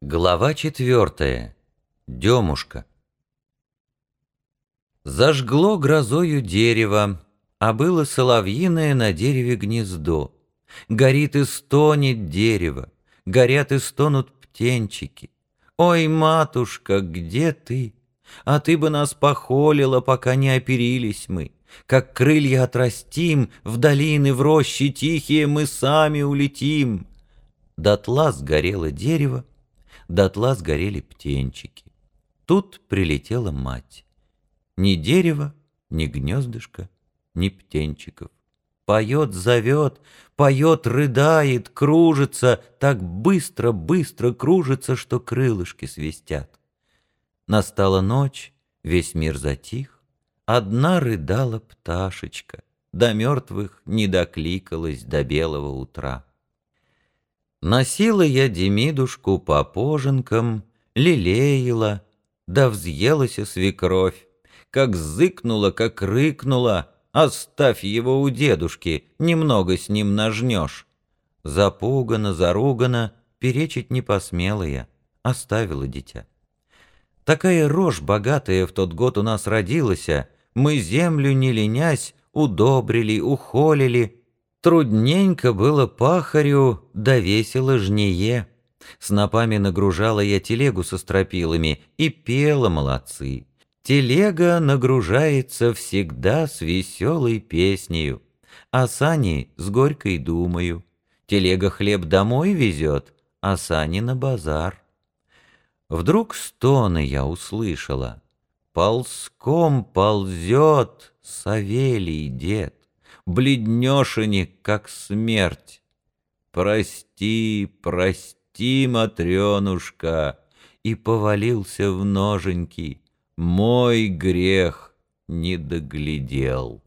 Глава четвертая. Демушка. Зажгло грозою дерево, а было соловьиное на дереве гнездо. Горит и стонет дерево, горят и стонут птенчики. Ой, матушка, где ты? А ты бы нас похолила, пока не оперились мы. Как крылья отрастим, в долины, в рощи тихие мы сами улетим. Дотла сгорело дерево, дотла сгорели птенчики. Тут прилетела мать. Ни дерева, ни гнездышка, ни птенчиков. Поет, зовет, поет, рыдает, кружится, так быстро-быстро кружится, что крылышки свистят. Настала ночь, весь мир затих, одна рыдала пташечка, до мертвых не докликалась до белого утра. Носила я Демидушку по поженкам, лелеяла, да взъелась свекровь, как зыкнула, как рыкнула, оставь его у дедушки, немного с ним нажнешь. Запугана, заругана, перечить не посмела я, оставила дитя. Такая рожь богатая в тот год у нас родилась, мы землю не ленясь удобрили, ухолили, Трудненько было пахарю, да весело жнее. Снопами нагружала я телегу со стропилами и пела молодцы. Телега нагружается всегда с веселой песнею, а сани с горькой думаю. Телега хлеб домой везет, а сани на базар. Вдруг стоны я услышала. Ползком ползет Савелий дед бледнешенек, как смерть. Прости, прости, Матренушка, и повалился в ноженьки. Мой грех не доглядел.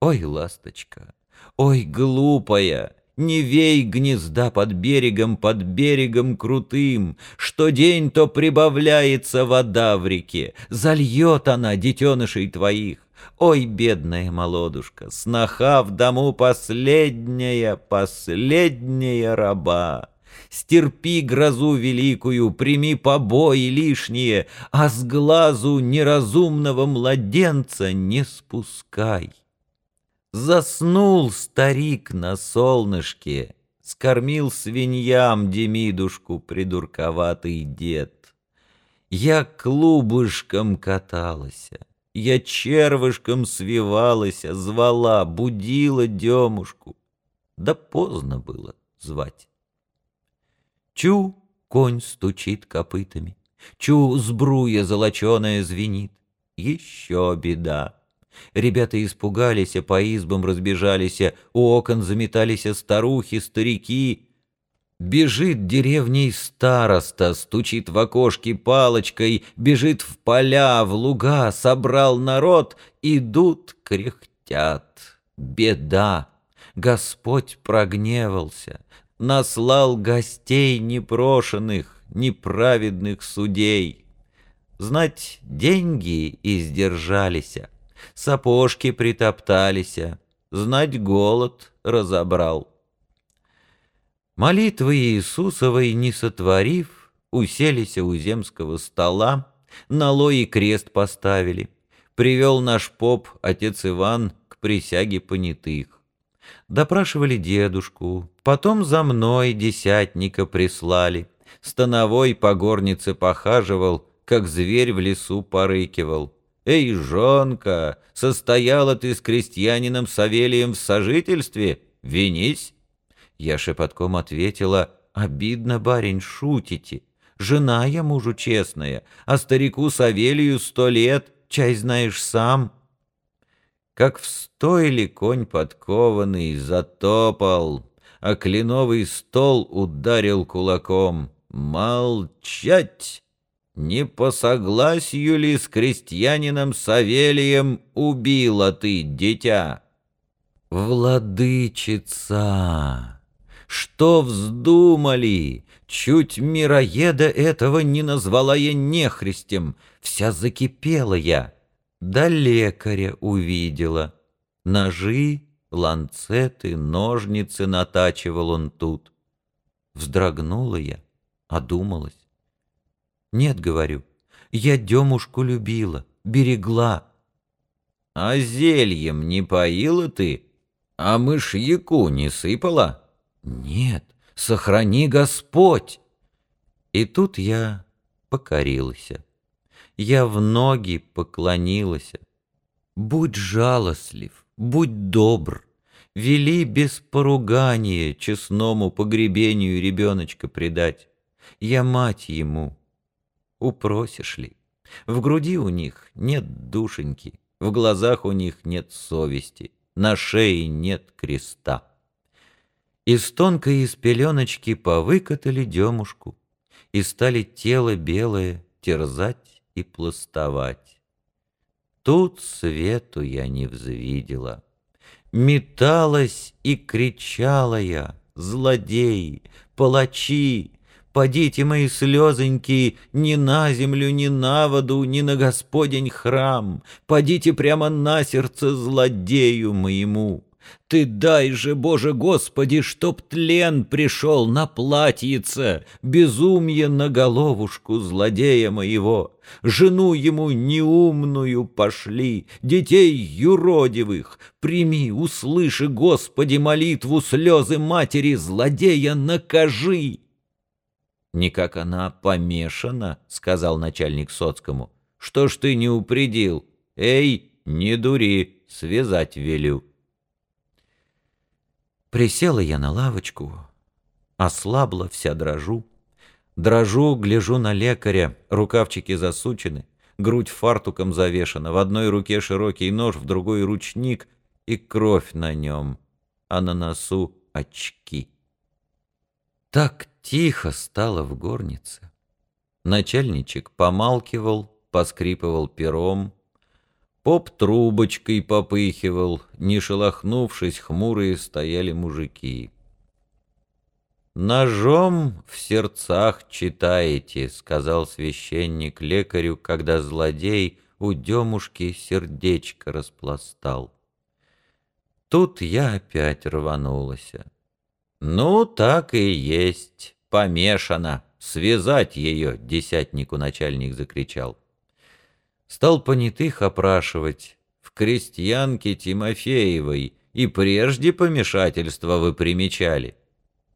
Ой, ласточка, ой, глупая, не вей гнезда под берегом, под берегом крутым, Что день то прибавляется вода в реке, Зальет она детенышей твоих. Ой, бедная молодушка, сноха в дому последняя, последняя раба. Стерпи грозу великую, прими побои лишние, А с глазу неразумного младенца не спускай. Заснул старик на солнышке, Скормил свиньям Демидушку придурковатый дед. Я клубышком каталась, я червышком свивалась, звала, будила Демушку. Да поздно было звать. Чу, конь стучит копытами, Чу, сбруя золоченая звенит. Еще беда. Ребята испугались, по избам разбежались, у окон заметались старухи, старики. Бежит деревней староста, стучит в окошки палочкой, бежит в поля, в луга, собрал народ, идут, кряхтят. Беда! Господь прогневался, наслал гостей непрошенных, неправедных судей. Знать, деньги издержались, сапожки притоптались, знать, голод разобрал. Молитвы Иисусовой не сотворив, Уселись у земского стола, Налой и крест поставили. Привел наш поп, отец Иван, К присяге понятых. Допрашивали дедушку, Потом за мной десятника прислали. Становой по горнице похаживал, Как зверь в лесу порыкивал. «Эй, жонка, состояла ты с крестьянином Савелием в сожительстве? Винись!» Я шепотком ответила, «Обидно, барин, шутите. Жена я мужу честная, а старику Савелию сто лет, чай знаешь сам». Как в стойле конь подкованный затопал, а кленовый стол ударил кулаком. «Молчать! Не по согласию ли с крестьянином Савелием убила ты, дитя?» «Владычица!» Что вздумали? Чуть мироеда этого не назвала я нехристем, Вся закипела я. Да лекаря увидела. Ножи, ланцеты, ножницы натачивал он тут. Вздрогнула я, одумалась. Нет, говорю, я Демушку любила, берегла. А зельем не поила ты? А мышьяку не сыпала? Нет, сохрани Господь. И тут я покорился. Я в ноги поклонилась. Будь жалостлив, будь добр, Вели без поругания Честному погребению ребеночка предать. Я мать ему. Упросишь ли? В груди у них нет душеньки, В глазах у них нет совести, На шее нет креста. Из тонкой из пеленочки Повыкатали демушку, И стали тело белое терзать и пластовать. Тут свету я не взвидела. Металась и кричала я, злодеи, палачи, Подите мои слезоньки ни на землю, ни на воду, ни на Господень храм, Подите прямо на сердце злодею моему. Ты дай же, Боже Господи, чтоб тлен пришел на платьице, Безумье на головушку злодея моего. Жену ему неумную пошли, детей юродивых. Прими, услыши, Господи, молитву слезы матери злодея накажи. «Никак она помешана», — сказал начальник соцкому. «Что ж ты не упредил? Эй, не дури, связать велю». Присела я на лавочку, ослабла, вся дрожу. Дрожу, гляжу на лекаря, рукавчики засучены, грудь фартуком завешена, в одной руке широкий нож, в другой ручник и кровь на нем, а на носу очки. Так тихо стало в горнице. Начальничек помалкивал, поскрипывал пером, Поп трубочкой попыхивал, не шелохнувшись, хмурые стояли мужики. «Ножом в сердцах читаете», — сказал священник лекарю, когда злодей у демушки сердечко распластал. Тут я опять рванулась. «Ну, так и есть, помешано, связать ее», — десятнику начальник закричал. Стал понятых опрашивать. В крестьянке Тимофеевой и прежде помешательства вы примечали?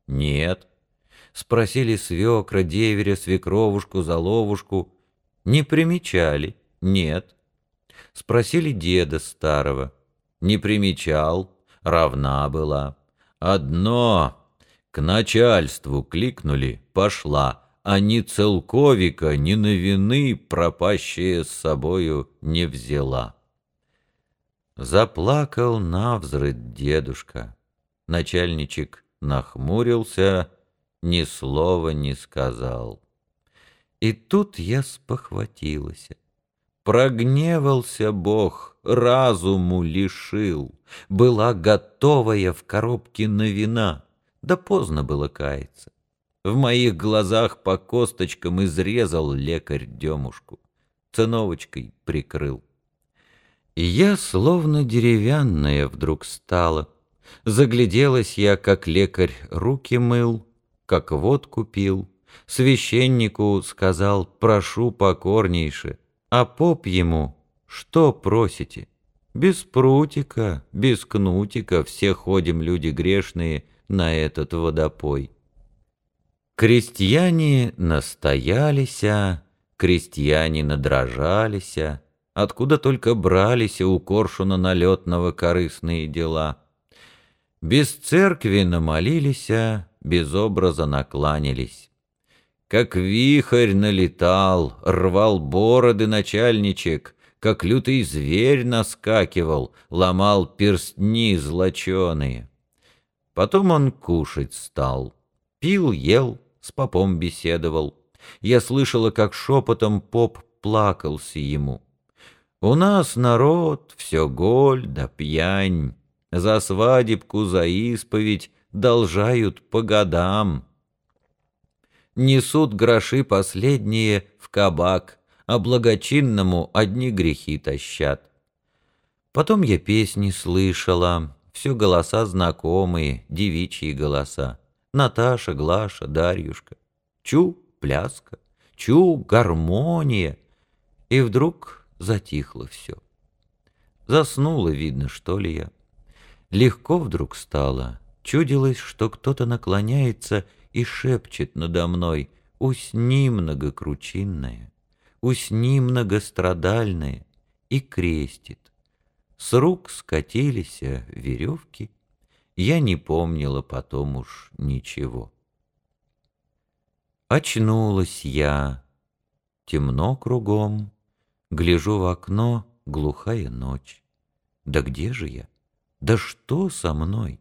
Нет. Спросили свекра, деверя, свекровушку, заловушку. Не примечали? Нет. Спросили деда старого. Не примечал, равна была. Одно, к начальству кликнули, пошла а ни целковика, ни новины пропащие с собою не взяла. Заплакал навзрыд дедушка. Начальничек нахмурился, ни слова не сказал. И тут я спохватилась. Прогневался Бог, разуму лишил, Была готовая в коробке новина, Да поздно было каяться. В моих глазах по косточкам изрезал лекарь демушку, циновочкой прикрыл. И я словно деревянная вдруг стала. Загляделась я, как лекарь руки мыл, как водку пил. Священнику сказал, прошу покорнейше, а поп ему, что просите? Без прутика, без кнутика все ходим люди грешные на этот водопой. Крестьяне настоялися, крестьяне надрожалися, откуда только брались у коршуна налетного корыстные дела. Без церкви намолилися, без образа накланялись. Как вихрь налетал, рвал бороды начальничек, как лютый зверь наскакивал, ломал перстни злоченые. Потом он кушать стал, пил, ел, с попом беседовал. Я слышала, как шепотом поп плакался ему. «У нас народ, все голь да пьянь, за свадебку, за исповедь должают по годам. Несут гроши последние в кабак, а благочинному одни грехи тащат. Потом я песни слышала, все голоса знакомые, девичьи голоса. Наташа, Глаша, Дарьюшка. Чу, пляска, чу гармония. И вдруг затихло все. Заснула, видно, что ли я. Легко вдруг стало, чудилось, что кто-то наклоняется и шепчет надо мной «Усни, многокручинная, усни, многострадальная» и крестит. С рук скатились веревки, я не помнила потом уж ничего. Очнулась я, темно кругом, гляжу в окно, глухая ночь. Да где же я? Да что со мной?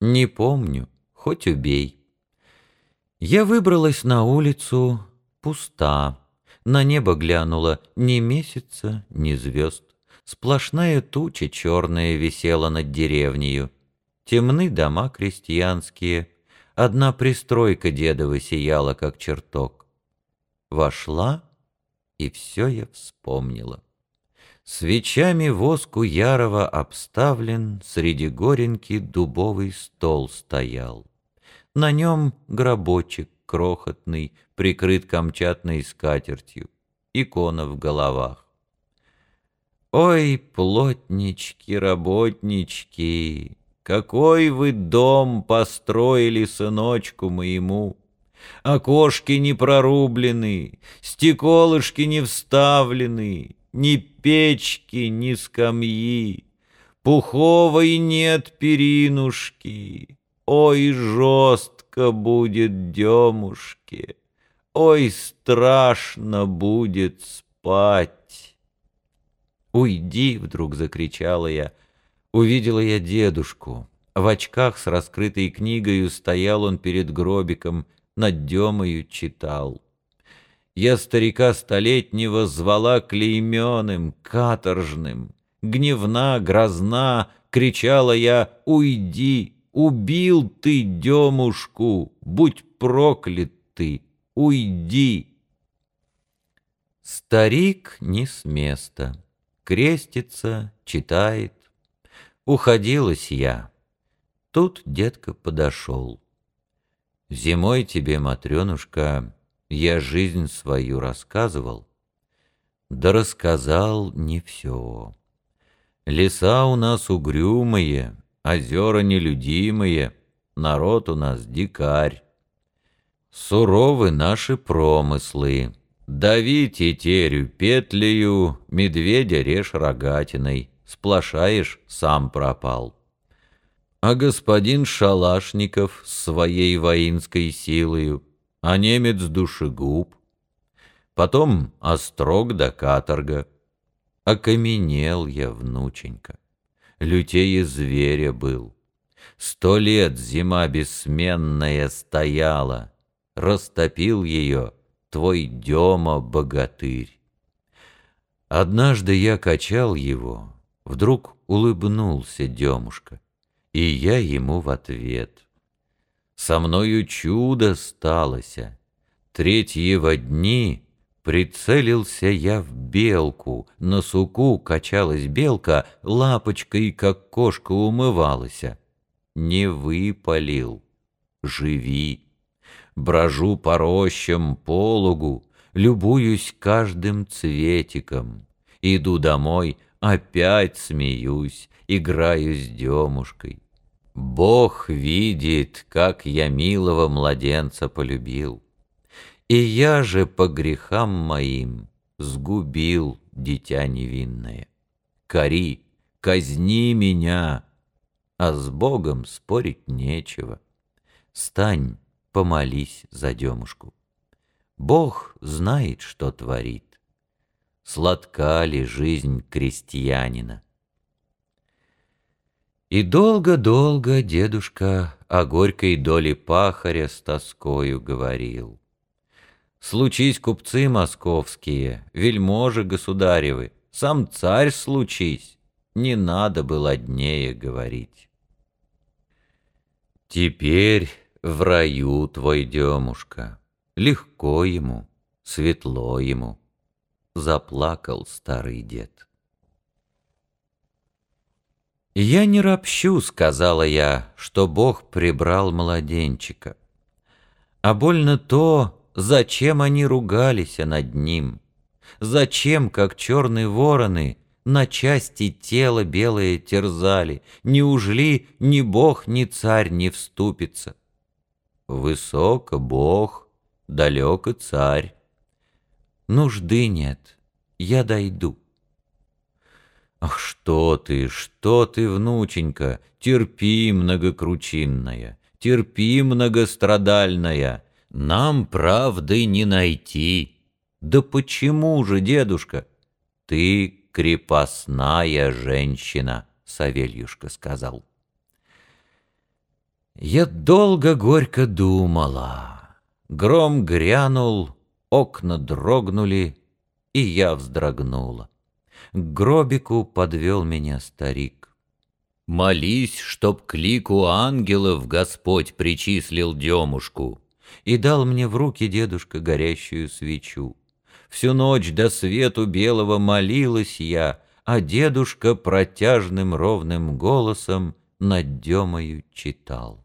Не помню, хоть убей. Я выбралась на улицу, пуста. На небо глянула ни месяца, ни звезд. Сплошная туча черная висела над деревнею. Темны дома крестьянские, Одна пристройка дедова сияла, как чертог. Вошла, и все я вспомнила. Свечами воску ярого обставлен, Среди горенки дубовый стол стоял. На нем гробочек крохотный, Прикрыт камчатной скатертью, Икона в головах. Ой, плотнички, работнички, Какой вы дом построили, сыночку моему! Окошки не прорублены, стеколышки не вставлены, Ни печки, ни скамьи, Пуховой нет перинушки. Ой, жестко будет демушке, Ой, страшно будет спать. «Уйди!» — вдруг закричала я. Увидела я дедушку. В очках с раскрытой книгою стоял он перед гробиком, над Демою читал. Я старика столетнего звала клейменым, каторжным. Гневна, грозна, кричала я «Уйди! Убил ты Демушку! Будь проклят ты! Уйди!» Старик не с места, крестится, читает. Уходилась я. Тут детка подошел. Зимой тебе, Матренушка, я жизнь свою рассказывал. Да рассказал не все. Леса у нас угрюмые, озера нелюдимые, народ у нас дикарь. Суровы наши промыслы. Дави тетерю петлею, медведя режь рогатиной, сплошаешь, сам пропал. А господин Шалашников с своей воинской силою, а немец душегуб. Потом острог да каторга. Окаменел я, внученька, лютее зверя был. Сто лет зима бессменная стояла, растопил ее твой Дема-богатырь. Однажды я качал его, вдруг улыбнулся Демушка, и я ему в ответ. Со мною чудо сталося, третьего дни Прицелился я в белку, на суку качалась белка, Лапочкой, как кошка, умывалась. Не выпалил, живи брожу по рощам, пологу, любуюсь каждым цветиком. Иду домой, опять смеюсь, играю с демушкой. Бог видит, как я милого младенца полюбил. И я же по грехам моим сгубил дитя невинное. Кори, казни меня, а с Богом спорить нечего. Стань, помолись за демушку. Бог знает, что творит. Сладка ли жизнь крестьянина? И долго-долго дедушка о горькой доле пахаря с тоскою говорил. Случись купцы московские, вельможи государевы, сам царь случись, не надо было днее говорить. Теперь в раю твой демушка, легко ему, светло ему, заплакал старый дед. «Я не ропщу», — сказала я, — «что Бог прибрал младенчика. А больно то, зачем они ругались над ним? Зачем, как черные вороны, на части тело белое терзали? Неужели ни бог, ни царь не вступится? Высоко бог, далеко царь. Нужды нет, я дойду. Ах, что ты, что ты, внученька, терпи, многокручинная, терпи, многострадальная, нам правды не найти. Да почему же, дедушка? Ты крепостная женщина, Савельюшка сказал. Я долго горько думала. Гром грянул, окна дрогнули, и я вздрогнула. К гробику подвел меня старик. Молись, чтоб к лику ангелов Господь причислил демушку. И дал мне в руки дедушка горящую свечу. Всю ночь до свету белого молилась я, А дедушка протяжным ровным голосом Над Демою читал.